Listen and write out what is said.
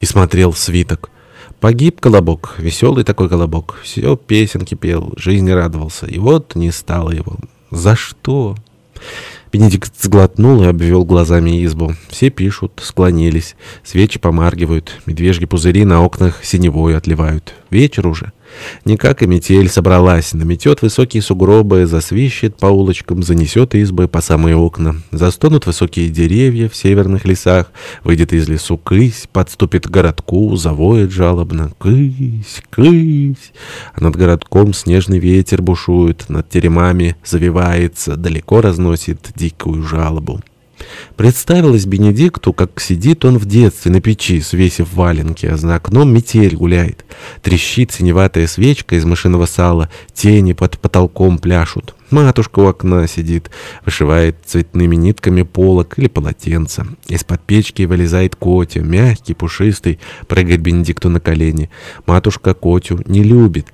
и смотрел свиток. Погиб колобок, веселый такой колобок, все песенки пел, жизни радовался, и вот не стало его. За что? Бенедикт сглотнул и обвел глазами избу. Все пишут, склонились, свечи помаргивают, медвежьи пузыри на окнах синевою отливают. Вечер уже. Никак и метель собралась, наметет высокие сугробы, засвищет по улочкам, занесет избы по самые окна. Застонут высокие деревья в северных лесах, выйдет из лесу кысь, подступит к городку, завоет жалобно. Кысь, кысь. А над городком снежный ветер бушует, над теремами завивается, далеко разносит дикую жалобу. Представилось Бенедикту, как сидит он в детстве на печи, свесив валенки, а за окном метель гуляет. Трещит синеватая свечка из мышиного сала, тени под потолком пляшут. Матушка у окна сидит, вышивает цветными нитками полок или полотенце. Из-под печки вылезает Котя, мягкий, пушистый, прыгает Бенедикту на колени. Матушка Котю не любит.